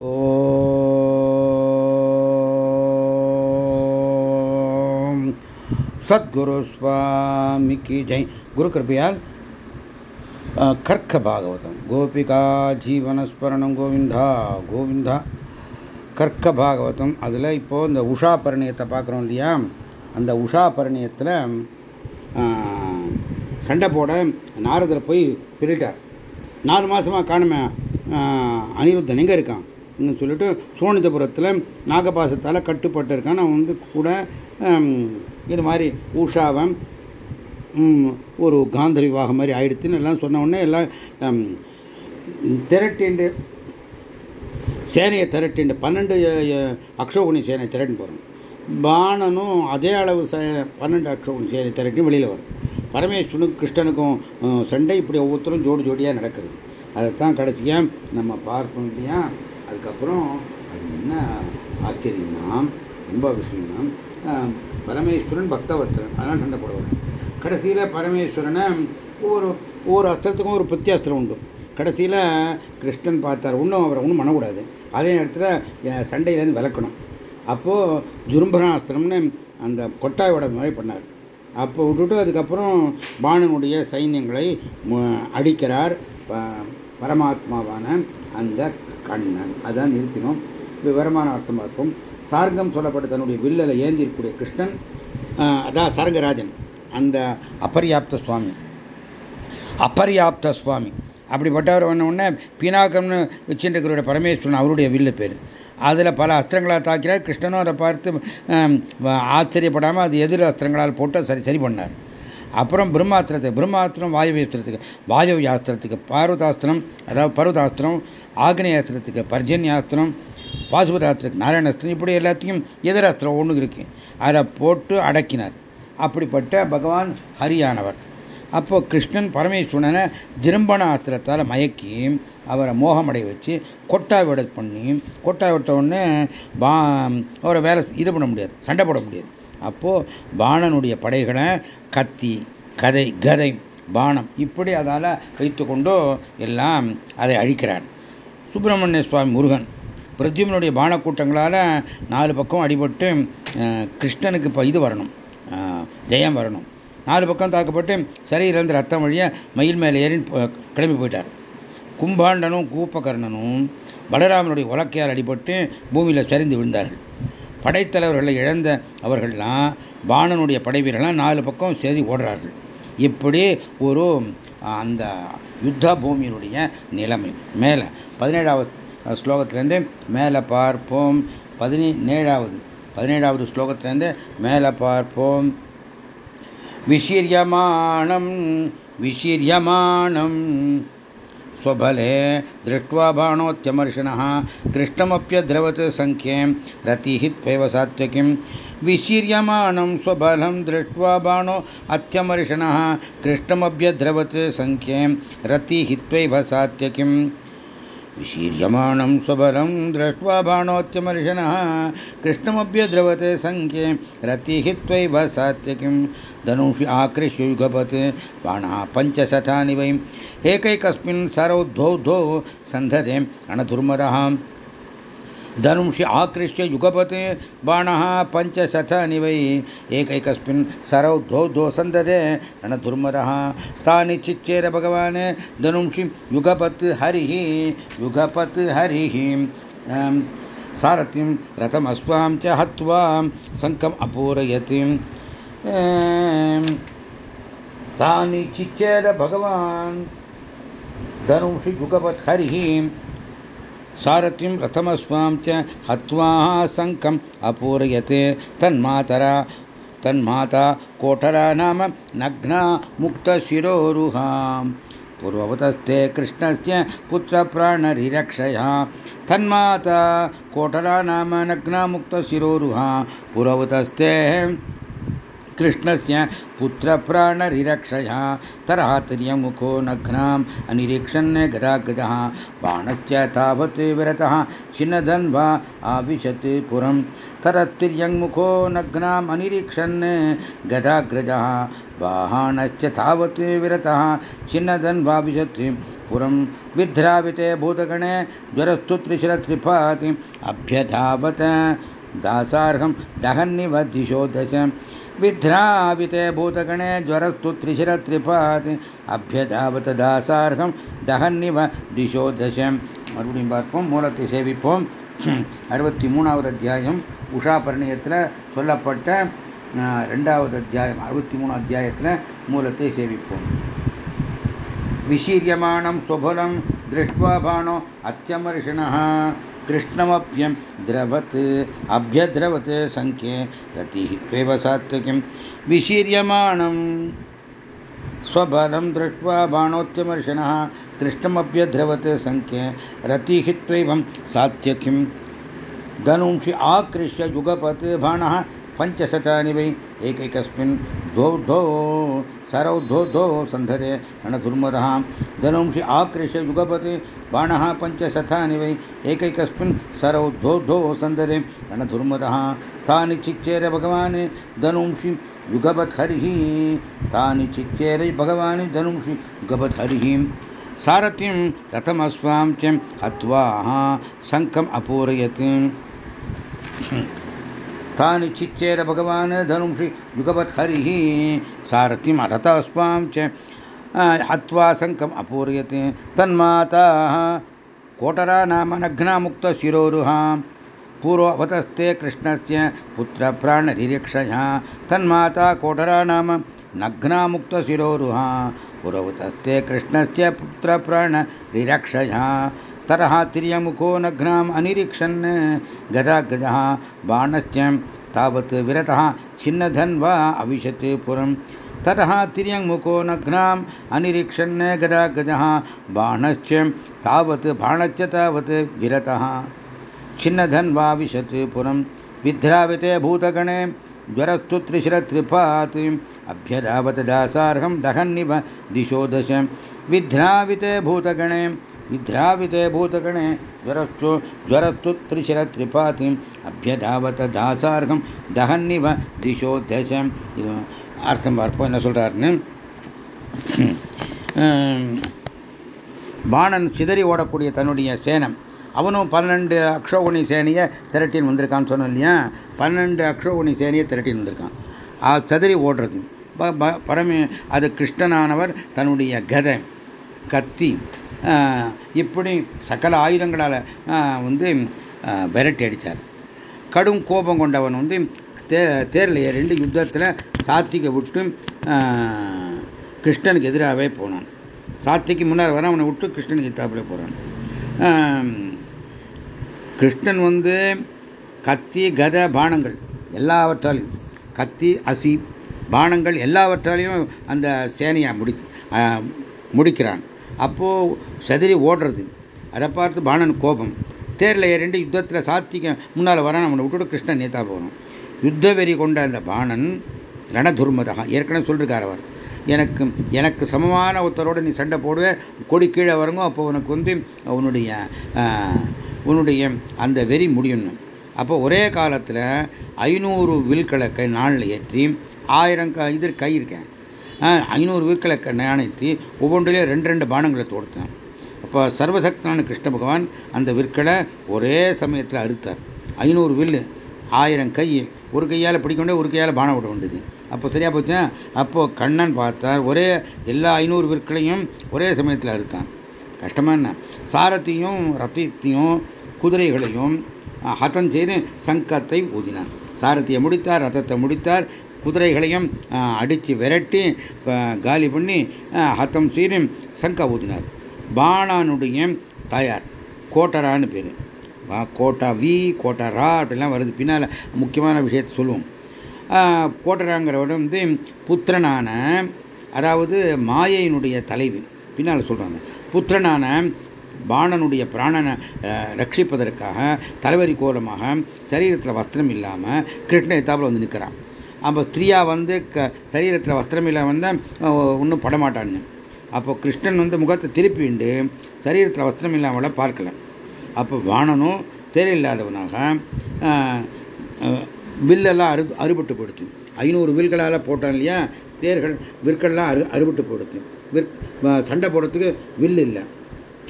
ஓம். சத்குரு சுவாமிக்கு ஜெய். குரு கிருப்பையால் கர்க்க பாகவதம். கோபிகா ஜீவனஸ்மரணம் கோவிந்தா கோவிந்தா. கர்க்க பாகவதம். அதில் இப்போது இந்த உஷா பரிணயத்தை பார்க்குறோம் இல்லையா? அந்த உஷா பரிணயத்தில் சண்டை போட நாரதரை போய் சொல்லிட்டார் நாலு மாதமாக காணுமே அனிருத்தன் எங்கே இருக்கான்? சொல்லிட்டு சோனிதபுரத்தில் நாகபாசத்தால் கட்டுப்பட்டு இருக்கான் அவன் வந்து கூட இது மாதிரி ஊஷாவன் ஒரு காந்தர் விவாகம் மாதிரி ஆயிடுத்துன்னு எல்லாம் சொன்ன உடனே எல்லாம் திரட்டிண்டு சேனையை திரட்டிண்டு பன்னெண்டு அக்ஷோகுணி சேனை திரட்டின்னு போகிறோம் பாணனும் அதே அளவு பன்னெண்டு அக்ஷோகுணி சேனை திரட்டி வெளியில் வரும். பரமேஸ்வரனுக்கும் கிருஷ்ணனுக்கும் சண்டை இப்படி ஒவ்வொருத்தரும் ஜோடி ஜோடியாக நடக்குது. அதைத்தான் கடைசியாக நம்ம பார்ப்போம் இல்லையா? அதுக்கப்புறம் அது என்ன ஆச்சரியம்னா ரொம்ப விஷயம்னா பரமேஸ்வரன் பக்தவத்திரன் அதெல்லாம் சண்டை போடுவாங்க கடைசியில் பரமேஸ்வரனை ஒவ்வொரு ஒவ்வொரு அஸ்திரத்துக்கும் ஒரு பிரத்யாஸ்திரம் உண்டு. கடைசியில் கிருஷ்ணன் பார்த்தார் ஒன்றும் அவரை ஒன்றும் பண்ணக்கூடாது. அதே நேரத்தில் சண்டையிலேருந்து விளக்கணும் அப்போது ஜுரும்பராஸ்திரம்னு அந்த கொட்டாயோட மாதிரி பண்ணார். அப்போ விட்டுட்டு அதுக்கப்புறம் பாணனுடைய சைன்யங்களை அடிக்கிறார். பரமாத்மாவான அந்த கண்ணன். அதான் நிறுத்தினோம். விவரமான அர்த்தமாக இருக்கும். சார்கம் சொல்லப்பட்ட தன்னுடைய வில்லலை ஏந்திருக்கக்கூடிய கிருஷ்ணன் அதான் சரங்கராஜன். அந்த அபர்யாப்த சுவாமி. அபர்யாப்த சுவாமி. அப்படிப்பட்டவர் ஒன்று உடனே பீனாக்கம்னு வச்சுருக்கிறோட பரமேஸ்வரன் அவருடைய வில்லு பேர். அதில் பல அஸ்திரங்களால் தாக்கிறார் கிருஷ்ணனும் அதை பார்த்து ஆச்சரியப்படாமல் அது எதிர் அஸ்திரங்களால் போட்டு சரி சரி பண்ணார். அப்புறம் பிரம்மாஸ்திரத்தை பிரம்மாஸ்திரம் வாயுவேஸ்திரத்துக்கு வாயு யாஸ்திரத்துக்கு பார்வதாஸ்திரம் அதாவது பர்வதாஸ்திரம் ஆக்னேயாஸ்திரத்துக்கு பர்ஜன்யாஸ்திரம் பாசுபதாஸ்திரத்துக்கு நாராயணாஸ்திரம் இப்படி எல்லாத்தையும் எதிராஸ்திரம் ஒன்று இருக்கு. அதை போட்டு அடக்கினார். அப்படிப்பட்ட பகவான் ஹரியானவர். அப்போ கிருஷ்ணன் பரமேஸ்வரனை ஜிரும்பண ஆஸ்திரத்தால் மயக்கி அவரை மோகமடைய வச்சு கொட்டா விட பண்ணி கொட்டாய் விட்ட உடனே பா அவரை வேலை இது பண்ண முடியாது சண்டை போட முடியாது. அப்போது பாணனுடைய படைகளை கத்தி கதை கதை பானம் இப்படி அதால் வைத்துக்கொண்டு எல்லாம் அதை அழிக்கிறான் சுப்பிரமணிய சுவாமி முருகன் பிரத்யுமனுடைய பானக்கூட்டங்களால் நாலு பக்கம் அடிபட்டு கிருஷ்ணனுக்கு இப்போ இது வரணும். ஜெயம் வரணும். நாலு பக்கம் தாக்கப்பட்டு சரீரிலிருந்து ரத்தம் வழிய மயில் மேலே ஏறி கிளம்பி போயிட்டார். கும்பாண்டனும் கூப்பகர்ணனும் பலராமனுடைய உலக்கையால் அடிபட்டு பூமியில் சரிந்து விழுந்தார்கள். படைத்தலைவர்களை இழந்த அவர்கள்லாம் பாணனுடைய படைவீரெல்லாம் நாலு பக்கம் சேதி ஓடுறார்கள். இப்படி ஒரு அந்த யுத்த பூமியினுடைய நிலைமை. மேலே பதினேழாவது ஸ்லோகத்திலேருந்து மேலே பார்ப்போம். பதினேழாவது பதினேழாவது ஸ்லோகத்திலேருந்து மேலே பார்ப்போம். விசீரியமானம் விசீரியமானம். स्वबले दृष्ट्वा बाणोत्यमर्षणः कृष्णमप्यद्रवत् सङ्ख्ये रतिहित्वैव सात्विकीं। विशीर्यमाणं स्वबलं दृष्ट्वा बाणो अत्यमर्षिणः। कृष्णमभ्यद्रवत् सङ्ख्ये रतिहित्वैव सात्विकीम् विशीर्यमाणं स्वबलं दृष्ट्वा बाणोत्यमर्शनः कृष्णमभ्यद्रवते सङ्ख्ये रतिः त्वैव सात्यकिं धनुषि आकृष्य युगपत् बाणः पञ्चशतानि वै एकैकस्मिन् सरौद्धौ द्वौ सन्धते रणधुर्मरः धनुषि आकृष्य युगपते बाणः पञ्चशतानि वै एकैकस्मिन् सरौ द्वौ द्वौ सन्ददे रणधुर्मरः। तानि चिच्चेर भगवान् धनुषि युगपत् हरिः। युगपत् हरिः। सारथिं रथमस्वां च हत्वा शङ्खम् अपूरयति। तानि चिच्चेद भगवान् धनुषि युगपत् हरिः। सारथिं रथमस्वां च हत्वा शङ्खम् अपूरयते। तन्मातरा, तन्माता कोठरा नाम नग्ना मुक्तशिरोरुहां पूर्ववतस्ते कृष्णस्य पुत्रप्राणरिरक्षया। तन्माता कोठरा नाम नग्ना मुक्तशिरोरुहा पूर्ववतस्ते कृष्णस्य पुत्रप्राणरिरक्षया तरातिर्यमुखो नघ्नाम् अनिरीक्षन् गदागदः। बाणस्य तावत् विरतः छिन्नधन्वा आविशत् पुरं तरत्तिर्यङ्मुखो नग्नाम् अनिरीक्षन् गदाग्रजः वाहानश्च तावत् विरतः छिन्नधन्वा विशत् पुरं विध्राविते भूतगणे ज्वरस्तु त्रिशिरत्रिपाति। अभ्यधावत दासार्हं दहन्निव दिशो दश विध्राविते भूतगणे ज्वरस्तु त्रिशिरत्रिपाति अभ्यधावत दासार्हं दहन्निव दिशो दश மறுபடியும் பார்ப்போம் மூலத்தை சேவிப்போம் அறுபத்தி மூணாவது அத்தியாயம் உஷா பரிணயத்தில் சொல்லப்பட்ட ரெண்டாவது அத்தியாயம் அறுபத்தி மூணு அத்தியாயத்தில் மூலத்தை சேவிப்போம் विशीर्यमाणं सुफलं दृष्ट्वा बाणो अत्यमर्षिणः कृष्णमभ्यं द्रवत्, अभ्यद्रवत् सङ्ख्ये रतिः त्वेव सात्विकीं। विशीर्यमाणं स्वबलं दृष्ट्वा बाणोत्यमर्षिणः कृष्णमभ्यद्रवत् सङ्ख्ये रतिः त्वैवं सात्यकिं धनुंषि आकृष्य युगपत् बाणः पञ्चशतानि वै एकैकस्मिन् द्वौ द्वौ सरौ द्वौ द्वौ सन्धरे रणधुर्मदः धनुंषि आकृष्य युगपते बाणः पञ्चशतानि वै एकैकस्मिन् सरौ द्वौ द्वौ सन्धरे रणधुर्मदः तानि चिच्चेर भगवान् धनुंषि युगपत् हरिः तानि चिच्चेर भगवान् धनुंषि युगपत् हरिः सारथिं रथमस्वां च हत्वा शङ्खम् अपूरयत् तानि चिच्चेर भगवान् धनुंषि युगपत् हरिः सारथिम् अरथस्वां च हत्वा शङ्खम् अपूरयते। तन्माताः कोटरा नाम नघ्नामुक्तशिरोरुहां पूर्ववतस्ते कृष्णस्य पुत्रप्राणनिरीक्षया तन्माता कोटरा नाम नघ्नामुक्तशिरोरुहा पूर्ववतस्ते कृष्णस्य पुत्रप्राणनिरक्षया तरः तिर्यमुखो नघ्नाम् अनिरीक्षन्। गदा गजः बाणश्च तावत् विरतः छिन्नधन्वा अविशत् पुरम्। ततः तिर्यङ्मुखो नघ्नाम् अनिरीक्षन्। गदा गजः बाणश्च तावत् बाणश्च तावत् विरतः। छिन्नधन्वा विशत् पुरम्। विध्राविते भूतगणे ज्वरस्तु त्रिशिरत्रिपात्। अभ्यधावत दासार्हं दहन्निव दिशो दश। विध्राविते भूतगणे ವಿಧ್ರಾವಿತೆ ಭೂತಗಣೆ ಜ್ವರಸ್ತು ಜ್ವರಸ್ತು ತ್ರಿಶಿರ திரிபாதி ಅಭ್ಯಧಾವತ ದಾಸಾರ್ಹಂ ದಹನ್ನಿವ ದಿಶೋ தசம் இது அர்த்தம் பார்ப்போம் என்ன சொல்றாருன்னு பாணன் சிதறி ஓடக்கூடிய தன்னுடைய சேனம். அவனும் பன்னெண்டு அக்ஷோகுணி சேனையை திரட்டின்னு வந்திருக்கான்னு சொன்னோம் இல்லையா? பன்னெண்டு அக்ஷோகுணி சேனையை திரட்டின்னு வந்திருக்கான். அது சதறி ஓடுறது. பரமே அது கிருஷ்ணனானவர் தன்னுடைய கதை. கத்தி. இப்படி சகல ஆயுதங்களால் வந்து விரட்டி அடித்தார் கடும் கோபம் கொண்டவன் வந்து தே தேரில் ரெண்டு யுத்தத்தில் சாத்திகை விட்டு கிருஷ்ணனுக்கு எதிராகவே போனான். சாத்திக்கு முன்னால் வர அவனை விட்டு கிருஷ்ணனுக்கு எதிராகவே போகிறான் கிருஷ்ணன் வந்து கத்தி கத பானங்கள் எல்லாவற்றாலையும் கத்தி அசி பானங்கள் எல்லாவற்றாலையும் அந்த சேனையை முடி முடிக்கிறான். அப்போது சதிரி ஓடுறது. அதை பார்த்து பாணன் கோபம். தேரில் ரெண்டு யுத்தத்தில் சாத்திக்க முன்னால் வரான் அவனை விட்டுட்டு கிருஷ்ணன் நேத்தா போகணும் யுத்த வெறி கொண்ட அந்த பாணன் ரணதுர்மதகா ஏற்கனவே சொல்லிருக்கார் அவர். எனக்கு எனக்கு சமமான ஒருத்தரோடு நீ சண்டை போடுவே கொடி கீழே வரங்க அப்போ உனக்கு வந்து உன்னுடைய உன்னுடைய அந்த வெறி முடியணும். அப்போ ஒரே காலத்தில் ஐநூறு வில்களை கை நாளில் ஏற்றி ஆயிரம் க இது கை இருக்கேன். ஐநூறு வீக்களை நியாணித்து ஒவ்வொன்றிலே ரெண்டு ரெண்டு பானங்களை தோடுத்தான். அப்போ சர்வசக்தனான கிருஷ்ண பகவான் அந்த விற்களை ஒரே சமயத்தில் அறுத்தார். ஐநூறு வில்லு ஆயிரம் கை ஒரு கையால் பிடிக்கொண்டே ஒரு கையால் பானம் விட வேண்டியது. அப்போ சரியா போச்சுன்னா அப்போ கண்ணன் பார்த்தார் ஒரே எல்லா ஐநூறு விற்களையும் ஒரே சமயத்தில் அறுத்தான். கஷ்டமா என்ன? சாரத்தையும் ரத்தத்தையும் குதிரைகளையும் ஹதம் செய்து சங்கத்தை ஊதினான். சாரதியை முடித்தார் ரதத்தை முடித்தார் குதிரைகளையும் அடித்து விரட்டி காலி பண்ணி ஹத்தம் செய்து சங்க ஊதினார். பானானுடைய தாயார் கோட்டரான்னு பேர். கோட்டா வி கோட்டரா அப்படிலாம் வருது. பின்னால் முக்கியமான விஷயத்தை சொல்லுவோம். கோட்டராங்கிறவட வந்து புத்திரனான அதாவது மாயையினுடைய தலைவி. பின்னால் சொல்கிறாங்க புத்திரனான பாணனுடைய பிராணனை ரட்சிப்பதற்காக தலைவரி கோலமாக சரீரத்தில் வஸ்திரம் இல்லாமல் கிருஷ்ண எத்தாப்பில் வந்து நிற்கிறான் அப்போ ஸ்திரீயா வந்து க சரீரத்தில் வஸ்திரம் வந்தால் ஒன்றும் படமாட்டான்னு அப்போ கிருஷ்ணன் வந்து முகத்தை திருப்பிண்டு சரீரத்தில் வஸ்திரம் இல்லாமல பார்க்கல. அப்போ வாணனும் தேரில்லாதவனாக வில்லெல்லாம் அறு அறுபட்டு போடுச்சு ஐநூறு வில்களால் போட்டான் இல்லையா? தேர்கள் விற்கள்லாம் அறு அறுபட்டு போடுச்சு விற் சண்டை போடுறதுக்கு வில் இல்லை.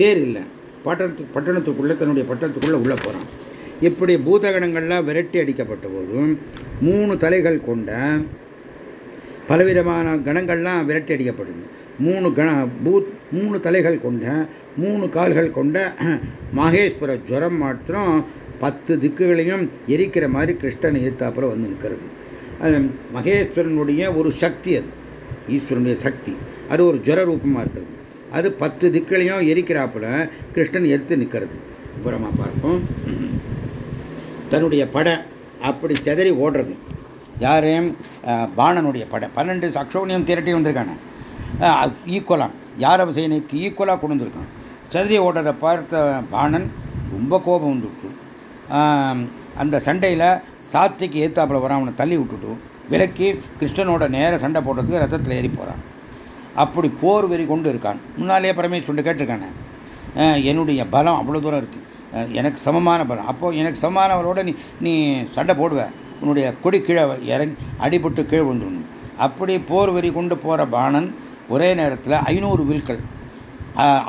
தேர் இல்லை. பட்டணத்து பட்டணத்துக்குள்ளே தன்னுடைய பட்டணத்துக்குள்ளே உள்ளே போகிறான் இப்படி பூதகணங்கள்லாம் விரட்டி அடிக்கப்பட்ட போதும் மூணு தலைகள் கொண்ட பலவிதமான கணங்கள்லாம் விரட்டி அடிக்கப்படுது. மூணு கண பூத் மூணு தலைகள் கொண்ட மூணு கால்கள் கொண்ட மகேஸ்வர ஜுரம் மாத்திரம் பத்து திக்குகளையும் எரிக்கிற மாதிரி கிருஷ்ணன் ஏத்தாப்புல வந்து நிற்கிறது. அது மகேஸ்வரனுடைய ஒரு சக்தி அது. ஈஸ்வரனுடைய சக்தி. அது ஒரு ஜுர ரூபமாக இருக்கிறது. அது பத்து திக்களையும் எரிக்கிறாப்புல கிருஷ்ணன் எடுத்து நிற்கிறது. விவரமாக பார்ப்போம். தன்னுடைய படை அப்படி செதறி ஓடுறது. யாரையும் பாணனுடைய படை பன்னெண்டு சக்ஷோனியம் திரட்டி வந்திருக்காங்க. ஈக்குவலாக யாரவ சேனைக்கு ஈக்குவலாக கொண்டு வந்திருக்கான் செதறி ஓடுறதை பார்த்த பாணன் ரொம்ப கோபம் வந்துவிட்டு அந்த சண்டையில் சாத்திக்கு ஏத்தாப்பில் வர அவனை தள்ளி விட்டுட்டு விலக்கி கிருஷ்ணனோட நேர சண்டை போடுறதுக்கு ரத்தத்தில் ஏறி போகிறான் அப்படி போர் வெறி கொண்டு இருக்கான். முன்னாலேயே பரமேஸ்வரன் கேட்டிருக்கானே என்னுடைய பலம் அவ்வளோ தூரம் இருக்குது எனக்கு சமமான பலம் அப்போ எனக்கு சமமானவரோட நீ நீ சண்டை போடுவ. உன்னுடைய கொடி கீழே இறங்கி அடிபட்டு கீழே விழுந்துடணும் அப்படி போர் வரி கொண்டு போகிற பாணன் ஒரே நேரத்தில் ஐநூறு வில்கள்.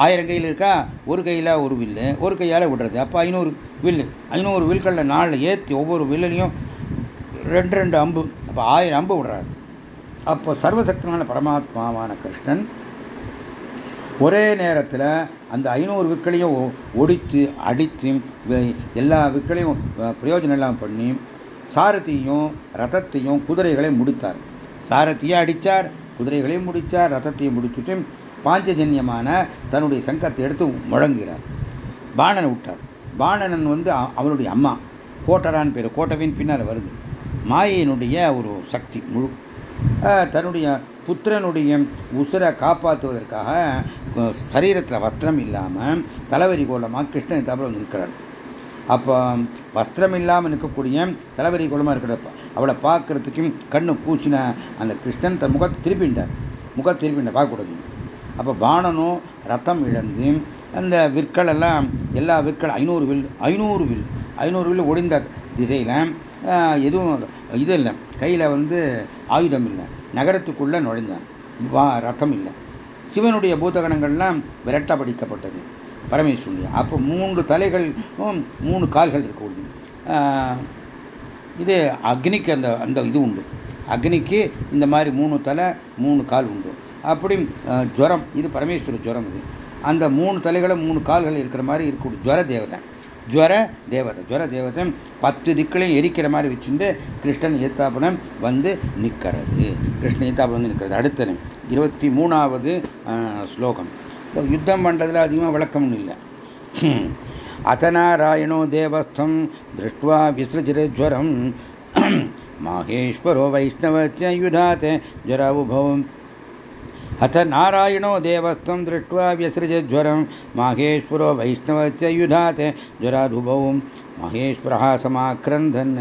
ஆயிரம் கையில் இருக்கா? ஒரு கையில் ஒரு வில்லு. ஒரு கையால் விடுறது. அப்போ ஐநூறு வில்லு. ஐநூறு வில்களில் நாளில் ஏற்றி ஒவ்வொரு வில்லுலையும் ரெண்டு ரெண்டு அம்பு. அப்போ ஆயிரம் அம்பு விடுறாரு. அப்போ சர்வசக்தனான பரமாத்மாவான கிருஷ்ணன் ஒரே நேரத்தில் அந்த ஐநூறு விற்களையும் ஒடித்து அடித்து எல்லா விற்களையும் பிரயோஜனம் எல்லாம் பண்ணி சாரத்தையும் ரதத்தையும் குதிரைகளையும் முடித்தார். சாரத்தையும் அடித்தார் குதிரைகளையும் முடித்தார் ரதத்தையும் முடிச்சுட்டு பாஞ்சஜன்யமான தன்னுடைய சங்கத்தை எடுத்து முழங்குகிறார். பாணனை விட்டார். பாணனன் வந்து அவனுடைய அம்மா. கோட்டரான் பேர் கோட்டவின் பின்னால் வருது. மாயையினுடைய ஒரு சக்தி முழு. தன்னுடைய புத்திரனுடைய உசுரை காப்பாற்றுவதற்காக சரீரத்தில் வஸ்திரம் இல்லாமல் தலைவரி கோலமாக கிருஷ்ணன் தவிர வந்து இருக்கிறார் அப்போ வஸ்திரம் இல்லாமல் நிற்கக்கூடிய தலைவரி கோலமாக இருக்கிறப்ப அவளை பார்க்கறதுக்கும் கண்ணு பூச்சின அந்த கிருஷ்ணன் தன் முகத்தை திருப்பிண்டார் முகத்தை திருப்பிண்ட பார்க்கக்கூடாது. அப்போ பாணனும் ரத்தம் இழந்து அந்த விற்கள் எல்லாம் எல்லா விற்கள் ஐநூறு வில் ஐநூறு வில் ஐநூறு வில் ஒடிந்த திசையில் எதுவும் இது இல்லை கையில் வந்து ஆயுதம் இல்லை. நகரத்துக்குள்ளே நுழைஞ்சான். வா ரத்தம் இல்லை. சிவனுடைய பூதகணங்கள்லாம் விரட்டப்படிக்கப்பட்டது பரமேஸ்வரனுடைய. அப்போ மூன்று தலைகளும் மூணு கால்கள் இருக்கக்கூடிய இது அக்னிக்கு அந்த அந்த இது உண்டு. அக்னிக்கு இந்த மாதிரி மூணு தலை மூணு கால் உண்டு. அப்படி ஜுரம். இது பரமேஸ்வர ஜுரம் இது. அந்த மூணு தலைகளும் மூணு கால்கள் இருக்கிற மாதிரி இருக்கக்கூடிய ஜுர தேவதை. ஜுவர தேவதை ஜுவர தேவதை பத்து திக்களையும் எரிக்கிற மாதிரி வச்சுட்டு கிருஷ்ணன் ஈத்தாபனம் வந்து நிற்கிறது கிருஷ்ணன் ஈத்தாபனம் வந்து நிற்கிறது அடுத்தது இருபத்தி மூணாவது ஸ்லோகம். யுத்தம் பண்ணுறதுல அதிகமாக விளக்கம்னு இல்லை. அத்தநாராயணோ தேவஸ்தம் திருஷ்டுவா விசிருஜிரஜ்வரம் மாகேஸ்வரோ வைஷ்ணவத்தியுதாத்தே ஜராவுபவம் अथ नारायणो देवस्थं दृष्ट्वा व्यसृजज्वरं माहेश्वरो वैष्णवस्य युधात् ज्वराधुभौ महेश्वरः समाक्रन्दन्।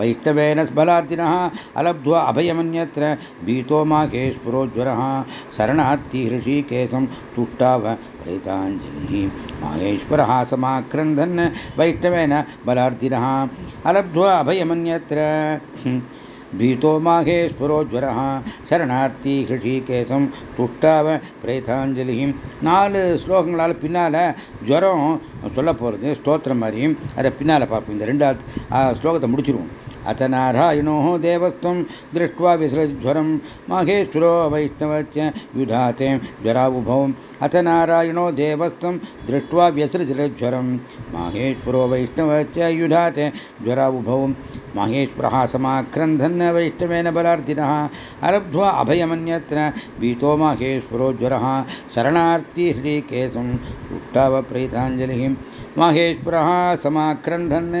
वैष्णवेन बलार्थिनः अलब्ध्वा अभयमन्यत्र। भीतो माहेश्वरो ज्वरः। शरणार्थी हृषीकेशं तुष्टाव प्रेताञ्जलिः। माहेश्वरः समाक्रन्दन्। वैष्णवेन बलार्थिनः अलब्ध्वा अभयमन्यत्र। भीतो माहेश्वरो ज्वरः சரணார்த்தி ஹிருஷிகேசம் துஷ்டாவ பிரேதாஞ்சலியும் நாலு ஸ்லோகங்களால் பின்னால் ஜுரம் சொல்ல போகிறது ஸ்தோத்திரம் மாதிரியும் அதை பின்னால் பார்ப்போம் இந்த ரெண்டாவது ஸ்லோகத்தை முடிச்சிருவோம் अथ नारायणो देवत्वं दृष्ट्वा विसृज्वरं। माहेश्वरो वैष्णवस्य युधाते ज्वरावुभौ। अथ नारायणो देवत्वं दृष्ट्वा व्यसृजलज्वरं माहेश्वरो वैष्णवस्य युधाते ज्वरावुभौ। माहेश्वरः समाक्रन्धन् वैष्णवेन बलार्थिनः अलब्ध्वा अभयमन्यत्र भीतो माहेश्वरो ज्वरः। शरणार्थी हृदीकेशं तुष्टावप्रेताञ्जलिः माहेश्वरः समाक्रन्धन्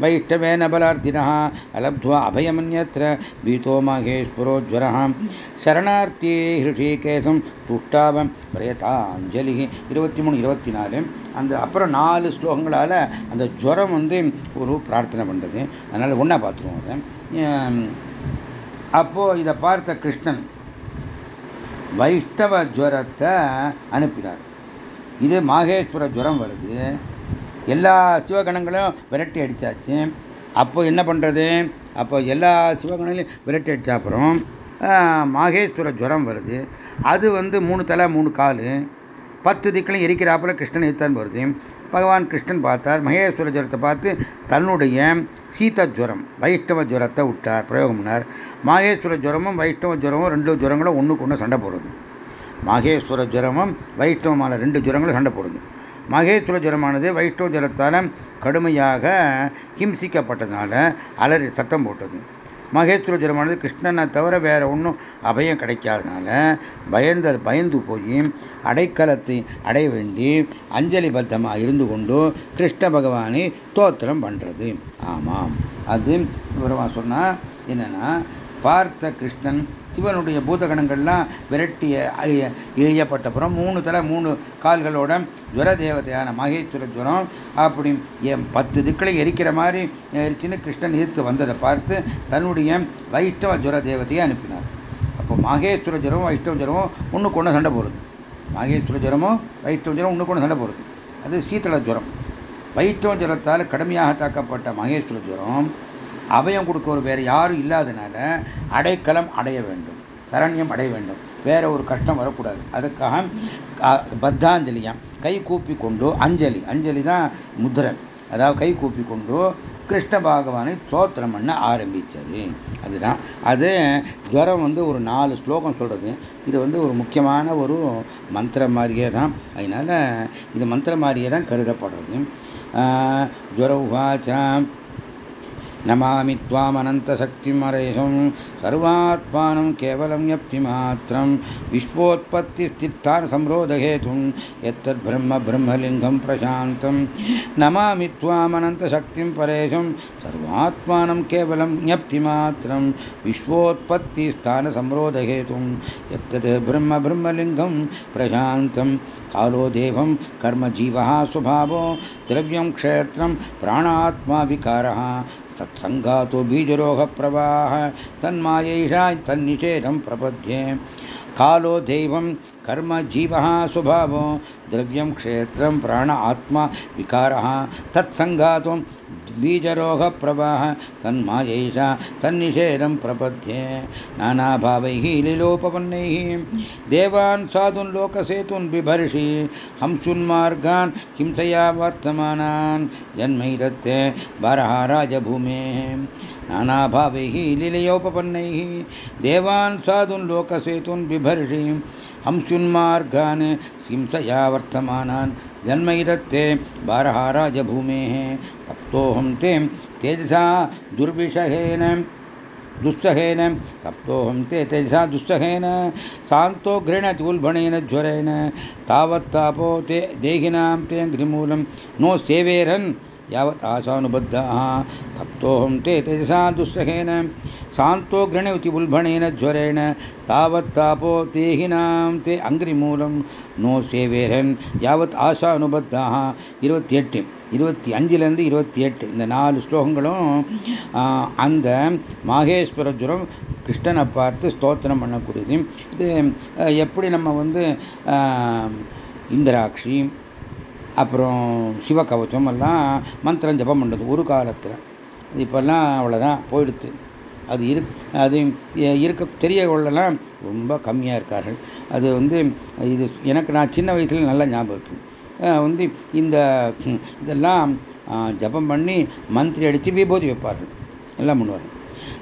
वैष्णवेन बलार्थिनः अलब्ध्वा अभयमन्यत्र भीतो माहेश्वरो ज्वरः शरणार्थी हृषिकेशं துஷ்டாவம் பிரேதாஞ்சலி இருபத்தி மூணு இருபத்தி நாலு அந்த அப்புறம் நாலு ஸ்லோகங்களால் அந்த ஜுரம் வந்து ஒரு பிரார்த்தனை பண்ணுறது அதனால் ஒன்றா பார்த்துருவோம் அதை அப்போது இதை பார்த்த கிருஷ்ணன் வைஷ்ணவ ஜுவரத்தை அனுப்பினார் இது மாகேஸ்வர ஜுரம் வருது எல்லா சிவகணங்களும் விரட்டி அடித்தாச்சு அப்போ என்ன பண்ணுறது அப்போ எல்லா சிவகணங்களையும் விரட்டி அடித்த அப்புறம் மாகேஸ்வர ஜுரம் வருது. அது வந்து மூணு தலை மூணு கால். பத்து திக்களையும் எரிக்கிறாப்புல கிருஷ்ணன் எத்தான் வருது. பகவான் கிருஷ்ணன் பார்த்தார். மகேஸ்வர ஜுரத்தை பார்த்து தன்னுடைய சீத ஜுரம் வைஷ்ணவ ஜுரத்தை விட்டார் பிரயோகம் பண்ணார். மகேஸ்வர ஜுரமும் வைஷ்ணவ ஜுரமும் ரெண்டு ஜுரங்களும் ஒன்றுக்கு ஒன்று சண்டை போடுறது மகேஸ்வர ஜுரமும் வைஷ்ணவமான ரெண்டு ஜுரங்களும் சண்டை போடுது. மகேஸ்வர ஜுரமானது வைஷ்ணவ ஜுரத்தால் கடுமையாக ஹிம்சிக்கப்பட்டதுனால அலறி சத்தம் போட்டது. மகேஸ்வர ஜுரமானது கிருஷ்ணனை தவிர வேற ஒன்றும் அபயம் கிடைக்காதனால பயந்த பயந்து போய் அடைக்கலத்தை அடைய வேண்டி அஞ்சலி பத்தமாக இருந்து கொண்டு கிருஷ்ண பகவானை தோத்திரம் பண்ணுறது ஆமாம். அது விவரமாக சொன்னால் என்னன்னா பார்த்த கிருஷ்ணன் சிவனுடைய பூதகணங்கள்லாம் விரட்டிய எழியப்பட்டப்புறம் மூணு தலை மூணு கால்களோட ஜுர தேவதையான மகேஸ்வர ஜுரம் அப்படி பத்து திக்களை எரிக்கிற மாதிரி இருக்குன்னு கிருஷ்ணன் எதிர்த்து வந்ததை பார்த்து தன்னுடைய வைஷ்ணவ ஜுர தேவதையை அனுப்பினார். அப்போ மகேஸ்வர ஜுரம் வைஷ்ணவ ஜுரமும் ஒன்று கொண்டு சண்டை போடுது. மகேஸ்வர ஜுரமும் வைஷ்ணவ ஜுரம் ஒன்று கொண்டு சண்டை போடுது. அது சீத்தள ஜுரம் வைஷ்ணவ ஜுரத்தால் கடுமையாக தாக்கப்பட்ட மகேஸ்வர ஜுரம் அபயம் கொடுக்கவர் வேறு யாரும் இல்லாதனால அடைக்கலம் அடைய வேண்டும். சரண்யம் அடைய வேண்டும். வேற ஒரு கஷ்டம் வரக்கூடாது. அதுக்காக பத்தாஞ்சலியாம் கை கூப்பி கொண்டு அஞ்சலி. அஞ்சலி தான் முதிரை அதாவது கை கூப்பி கொண்டு கிருஷ்ண பகவானை சோத்திரம் பண்ண ஆரம்பித்தது. அதுதான். அது ஜுரம் வந்து ஒரு நாலு ஸ்லோகம் சொல்கிறது இது வந்து ஒரு முக்கியமான ஒரு மந்திரம் மாதிரியே தான். அதனால் இது மந்திரம் மாதிரியே தான் கருதப்படுறது. ஜுர உவாச்சாம் नमामि त्वामनन्तशक्तिमरेशं सर्वात्मानं केवलं यप्तिमात्रं विश्वोत्पत्तिस्थित्थानसंरोधहेतुं यत्तद्ब्रह्म ब्रह्मलिङ्गं प्रशान्तं नमामि त्वामनन्तशक्तिं परेशं सर्वात्मानं केवलं ज्ञप्तिमात्रं विश्वोत्पत्तिस्थानसंरोधहेतुं यत्तद् ब्रह्म ब्रह्मलिङ्गं प्रशान्तं कालो देवं कर्मजीवः स्वभावो द्रव्यं क्षेत्रं प्राणात्मा विकारः तत्सङ्गातो बीजरोगप्रवाह, तन्मायैषा तन्निषेधं प्रपद्ये। कालो दैवं कर्म जीवः स्वभावो, द्रव्यं क्षेत्रं प्राण आत्मा विकारः। तत्सङ्गातो बीजरोगप्रवाह, तन्मायैषा, तन्निषेधं प्रपद्ये। नानाभावैः लीलोपपन्नैः देवान् साधुन् लोकसेतुन् बिभर्षि, हंसुन्मार्गान् हिंसया वर्तमानान् जन्मैदत्ते बरः राजभूमेः नानाभावैः लीलयोपपन्नैः देवान् साधुन् लोकसेतुन् बिभर्षि, हंसुन्मार्गान् हिंसया वर्तमानान् जन्मैदत्ते बारः राजभूमेः तप्तोऽहं ते तेजसा दुर्विषहेन दुस्सहेन तप्तोऽहं ते तेजसा दुस्सहेन शान्तो गृह्णति ज्वरेण, तावत्तापो ते देहिनां ते घ्रिमूलं नो सेवेरन् यावत् आशानुबद्धाः तप्तोऽहं ते तेजसा दुस्सहेन शान्तो गृणवति उल्बणेन ज्वरेण तावत्तापो देहिनां ते अङ्घ्रिमूलं நோ சேவேரன் யாவத் ஆசா அனுபத்தாக இருபத்தி எட்டு இருபத்தி அஞ்சுலேருந்து இருபத்தி எட்டு இந்த நாலு ஸ்லோகங்களும் அந்த மாகேஸ்வரஜுரம் கிருஷ்ணனை பார்த்து ஸ்தோத்திரம் பண்ணக்கூடியது இது எப்படி நம்ம வந்து இந்திராட்சி அப்புறம் சிவகவச்சம் எல்லாம் மந்திரம் ஜபம் பண்ணுறது ஒரு காலத்தில். இப்போல்லாம் அவ்வளோதான் போயிடுத்து. அது இரு அது இருக்க தெரிய ரொம்ப கம்மியாக இருக்கார்கள். அது வந்து இது எனக்கு நான் சின்ன வயசில் நல்லா ஞாபகம் இருக்கு. வந்து இந்த இதெல்லாம் ஜபம் பண்ணி மந்திரி அடித்து விபூதி வைப்பார்கள். எல்லாம் பண்ணுவார்கள்.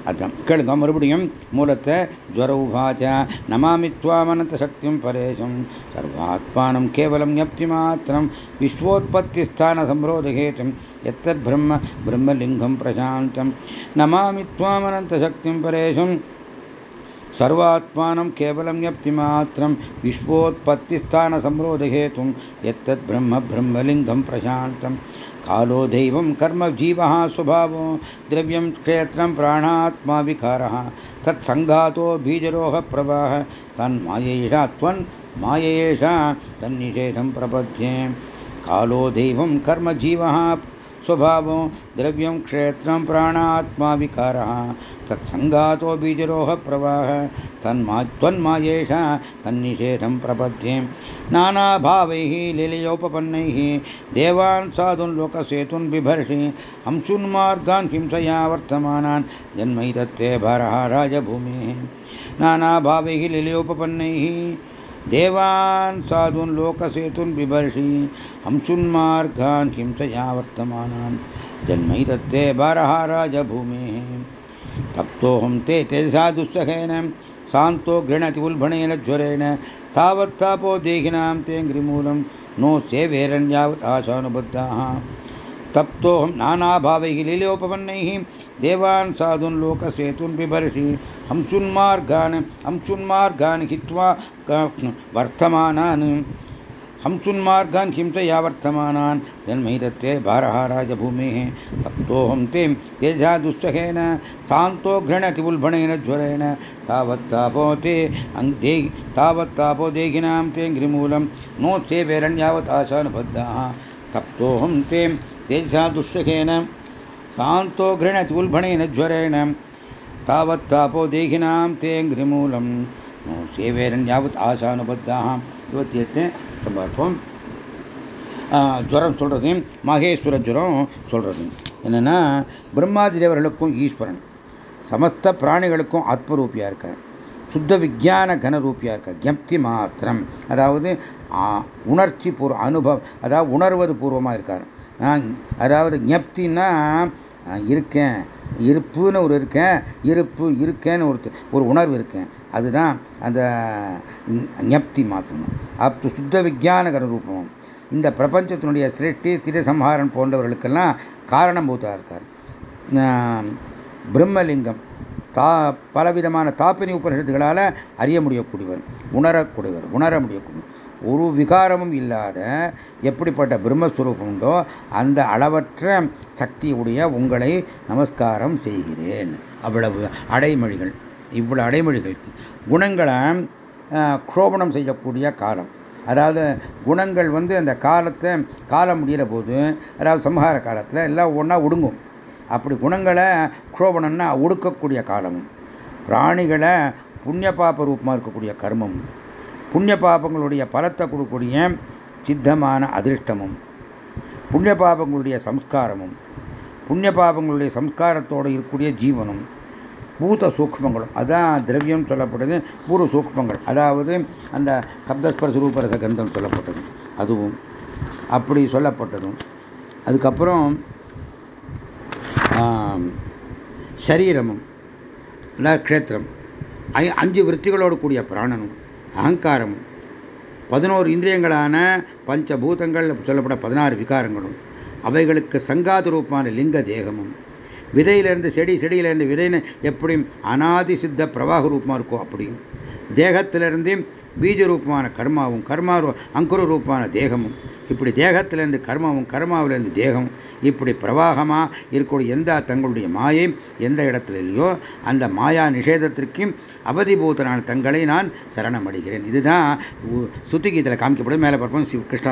அதான் கேளுங்க மறுபடியும் மூலத்தை ஜுவர உபாச்ச நமாமி துவாமனந்த சக்தியும் பரேஷம் சர்வாத்மானம் கேவலம் ஞப்தி மாத்திரம் விஸ்வோத்பத்தி ஸ்தான சம்ரோதகேதம் எத்தத் பிரம்ம பிரம்மலிங்கம் பிரசாந்தம் நமாமி துவாமனந்த சக்தியும் பரேஷம் सर्वात्मानं केवलं यप्तिमात्रं विश्वोत्पत्तिस्थानसंरोधहेतुं यत्तत् ब्रह्म ब्रह्मलिङ्गं प्रशान्तं कालो दैवं कर्म जीवः स्वभावो, द्रव्यं क्षेत्रं प्राणात्मा विकारः। तत्सङ्घातो बीजरोहप्रवाह तन्मायैषा त्वन् मायैषा तन्निषेधं प्रपद्ये। कालो दैवं कर्म जीवः स्वभावो द्रव्यं क्षेत्रं प्राणात्मा विकारः तत्सङ्गातो बीजरोहप्रवाह, तन्मा त्वन्मायेषा तन्निषेधं प्रपद्ये। नानाभावैः, लीलयोपपन्नैः, देवान् साधुन् लोकसेतुन् बिभर्षि हंसुन्मार्गान् हिंसया वर्तमानान् जन्मैदत्ते भारः राजभूमिः नानाभावैः, लीलयोपपन्नैः देवान् साधून् लोकसेतुन् बिभर्षि। हंसुन्मार्गान् हिंसया वर्तमानान् जन्मैतत्ते बारः राजभूमेः। तप्तोऽहं ते तेजसा दुस्सहेन शान्तो गृह्णति उल्बणेन ज्वरेण। तावत्तापो देहिनां ते ङ्घ्रिमूलं नो सेवेरण्यावत् आशानुबद्धाः। तप्तोऽहं नानाभावैः लीलोपपन्नैः। देवान् साधून् लोकसेतून् बिभर्षि। हंसुन्मार्गान् हंसुन्मार्गान् हित्वा वर्तमानान्। हंसुन्मार्गान् हिंसया वर्तमानान्। जन्मै दत्ते भारहाराजभूमेः तप्तोऽहं ते तेजा दुस्सहेन। सान्तोघ्रणति उल्भणेन ज्वरेण। तावत्तापो ते दे तावत्तापो देहिनां तेऽङ्घ्रिमूलं नो ते वेरण्यावताशानुबद्धाः तप्तोऽहं ते तेजा दुस्सहेन। सान्तोघ्रणति उल्भणेन ज्वरेण। तावत्तापो देहिनां तेऽङ्घ्रिमूलम् சேவேரன் ಯಾವತ್ ಆಶಾನುಬದ್ಧಾಹ இருபத்தி எட்டு பார்ப்போம் ஜுரம் சொல்கிறது மகேஸ்வர ஜுரம் சொல்கிறது என்னென்னா பிரம்மாதி தேவர்களுக்கும் ஈஸ்வரன்। சமஸ்த பிராணிகளுக்கும் ஆத்மரூபியா இருக்கார்। சுத்த விஜயான கனரூபியா இருக்கார்। ஜப்தி மாத்திரம் அதாவது உணர்ச்சி பூர்வ அனுபவம் அதாவது உணர்வது பூர்வமாக இருக்கார். அதாவது ஜப்தின்னா இருக்கேன். இருப்புன்னு ஒரு இருக்கேன் இருப்பு இருக்கேன்னு ஒருத்தர் ஒரு உணர்வு இருக்கேன். அதுதான் அந்த ஞப்தி மாத்திரம். அப் சுத்த விஜயானகர ரூபம். இந்த பிரபஞ்சத்தினுடைய சிருஷ்டி திரசம்ஹாரன் போன்றவர்களுக்கெல்லாம் காரணபூதா இருக்கார். பிரம்மலிங்கம் தா பலவிதமான தாப்பினி உபனிஷத்துகளால் அறிய முடியக்கூடியவர் உணரக்கூடியவர் உணர முடியக்கூடியவர். ஒரு விகாரமும் இல்லாத எப்படிப்பட்ட பிரம்மஸ்வரூபம் உண்டோ அந்த அளவற்ற சக்தியுடைய உங்களை நமஸ்காரம் செய்கிறேன். அவ்வளவு அடைமொழிகள். இவ்வளவு அடைமொழிகள். குணங்களை க்ஷோபணம் செய்யக்கூடிய காலம். அதாவது குணங்கள் வந்து அந்த காலத்தை காலம் முடிகிற போது அதாவது சம்ஹார காலத்தில் எல்லாம் ஒன்றா ஒடுங்கும். அப்படி குணங்களை குரோபணம்னா ஒடுக்கக்கூடிய காலமும். பிராணிகளை புண்ணிய பாப ரூபமாக இருக்கக்கூடிய கர்மம் புண்ணிய பாபங்களுடைய பலத்தை கொடுக்கக்கூடிய சித்தமான அதிர்ஷ்டமும் புண்ணிய பாபங்களுடைய சம்ஸ்காரமும் புண்ணிய பாபங்களுடைய சம்ஸ்காரத்தோடு இருக்கக்கூடிய ஜீவனும் பூத சூக்மங்களும். அதான் திரவியம் சொல்லப்பட்டது பூர்வ சூக்மங்கள். அதாவது அந்த சப்தஸ்பரச ரூபரச கந்தம் சொல்லப்பட்டது. அதுவும் அப்படி சொல்லப்பட்டதும். அதுக்கப்புறம் சரீரமும் க்ஷேத்திரம் அஞ்சு விற்த்திகளோடு கூடிய பிராணனும். அகங்காரம். பதினோரு இந்திரியங்களான பஞ்சபூதங்கள் சொல்லப்பட பதினாறு விகாரங்களும் அவைகளுக்கு சங்காத ரூபமான லிங்க தேகமும் விதையிலிருந்து செடி செடியிலிருந்து விதைன்னு எப்படியும் அனாதி சித்த பிரவாக ரூபமாக இருக்கோ அப்படியும். தேகத்திலிருந்து பீஜ ரூபமான கர்மாவும் கர்மா அங்குர ரூபமான தேகமும். இப்படி தேகத்திலிருந்து கர்மாவும் கர்மாவிலிருந்து தேகம் இப்படி பிரவாகமாக இருக்கக்கூடிய எந்த தங்களுடைய மாயை எந்த இடத்துல இல்லையோ அந்த மாயா நிஷேதத்திற்கு அவதிபூதனான தங்களை நான் சரணமடைகிறேன். இதுதான் சுத்திகீதத்தில் காமிக்கப்படும் மேலே பார்ப்போம் கிருஷ்ணா